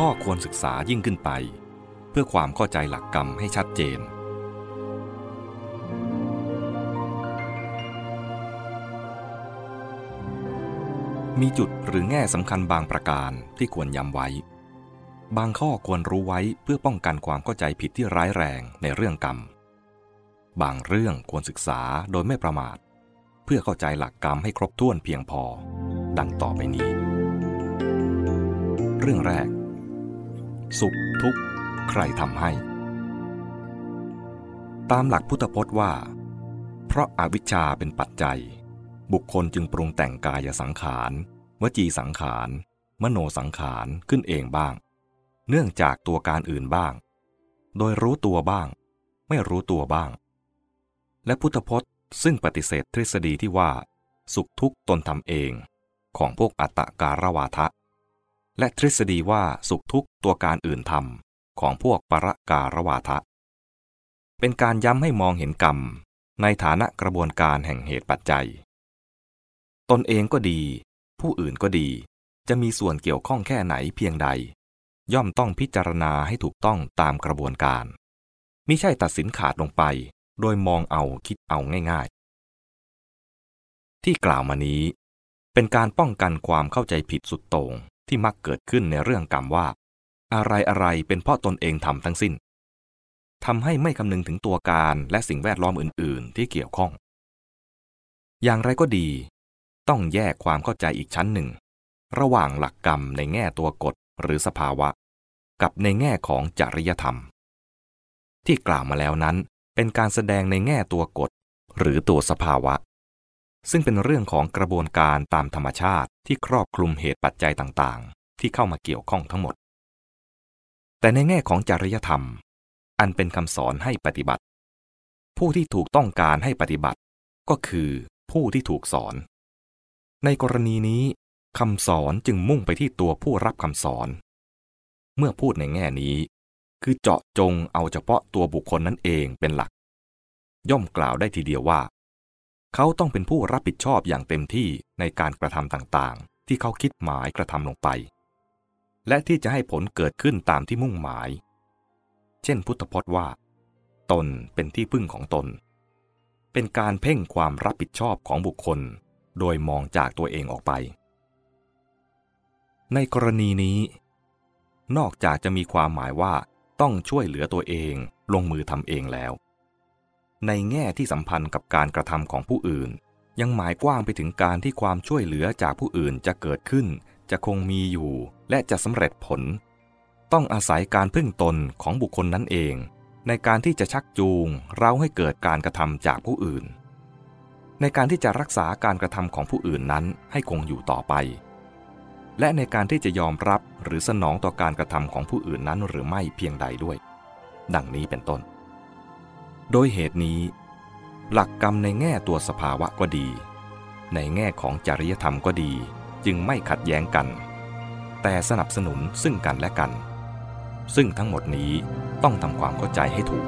ข้อควรศึกษายิ่งขึ้นไป เพื่อความเข้าใจหลักกรรมให้ชัดเจน มีจุดหรือแง่สำคัญบางประการที่ควรย้ำไว้ บางข้อควรรู้ไว้เพื่อป้องกันความเข้าใจผิดที่ร้ายแรงในเรื่องกรรม บางเรื่องควรศึกษาโดยไม่ประมาท เพื่อเข้าใจหลักกรรมให้ครบถ้วนเพียงพอ ดังต่อไปนี้ เรื่องแรก สุขทุกข์ ใครทำให้ ตามหลักพุทธพจน์ว่า เพราะอาวิชชาเป็นปัจจัย บุคคลจึงปรุงแต่งกายสังขาร วจีสังขาร มโนสังขารขึ้นเองบ้าง เนื่องจากตัวการอื่นบ้าง โดยรู้ตัวบ้าง ไม่รู้ตัวบ้าง และพุทธพจน์ซึ่งปฏิเสธทฤษฎีที่ว่า สุขทุกข์ตนทำเอง ของพวกอัตตการวาทะ และทฤษฎีว่าสุขทุกตัวการอื่นทำของพวกปรการวาทะ เป็นการย้ำให้มองเห็นกรรม ในฐานะกระบวนการแห่งเหตุปัจจัย ตนเองก็ดี ผู้อื่นก็ดี จะมีส่วนเกี่ยวข้องแค่ไหนเพียงใด ย่อมต้องพิจารณาให้ถูกต้องตามกระบวนการมิใช่ตัดสินขาดลงไป โดยมองเอาคิดเอาง่ายๆ ที่กล่าวมานี้เป็นการป้องกันความเข้าใจผิดสุดโต่ง ที่มักเกิดขึ้นในเรื่องกรรมว่า อะไรอะไรเป็นเพราะตนเองทำทั้งสิ้นทำให้ไม่คำนึงถึงตัวการและสิ่งแวดล้อมอื่น ๆ ที่เกี่ยวข้อง อย่างไรก็ดี ต้องแยกความเข้าใจอีกชั้นหนึ่ง ระหว่างหลักกรรมในแง่ตัวกฎหรือสภาวะ กับในแง่ของจริยธรรม ที่กล่าวมาแล้วนั้นเป็นการแสดงในแง่ตัวกฎหรือตัวสภาวะ ซึ่งเป็นเรื่องของกระบวนการตามธรรมชาติที่ครอบคลุมเหตุปัจจัยต่างๆ ที่เข้ามาเกี่ยวข้องทั้งหมด แต่ในแง่ของจริยธรรม อันเป็นคำสอนให้ปฏิบัติ ผู้ที่ถูกต้องการให้ปฏิบัติ ก็คือผู้ที่ถูกสอน ในกรณีนี้คำสอนจึงมุ่งไปที่ตัวผู้รับคำสอน เมื่อพูดในแง่นี้ คือเจาะจงเอาเฉพาะตัวบุคคลนั้นเองเป็นหลัก ย่อมกล่าวได้ทีเดียวว่า เขาต้องเป็นผู้รับผิดชอบอย่างเต็มที่ในการกระทำต่างๆ ที่เขาคิดหมายกระทำลงไป และที่จะให้ผลเกิดขึ้นตามที่มุ่งหมาย เช่น พุทธพจน์ว่า ตนเป็นที่พึ่งของตน เป็นการเพ่งความรับผิดชอบของบุคคล โดยมองจากตัวเองออกไป ในกรณีนี้ นอกจากจะมีความหมายว่าต้องช่วยเหลือตัวเองลงมือทำเองแล้ว ในแง่ที่สัมพันธ์กับการกระทำของผู้อื่น ยังหมายกว้างไปถึงการที่ความช่วยเหลือจากผู้อื่นจะเกิดขึ้น จะคงมีอยู่ และจะสำเร็จผล ต้องอาศัยการพึ่งตนของบุคคลนั้นเอง ในการที่จะชักจูงเราให้เกิดการกระทำจากผู้อื่น ในการที่จะรักษาการกระทำของผู้อื่นนั้นให้คงอยู่ต่อไป และในการที่จะยอมรับหรือสนองต่อการกระทำของผู้อื่นนั้นหรือไม่เพียงใดด้วย ดังนี้เป็นต้น โดยเหตุนี้ หลักกรรมในแง่ตัวสภาวะก็ดี ในแง่ของจริยธรรมก็ดีจึงไม่ขัดแย้งกัน แต่สนับสนุนซึ่งกันและกัน ซึ่งทั้งหมดนี้ต้องทำความเข้าใจให้ถูก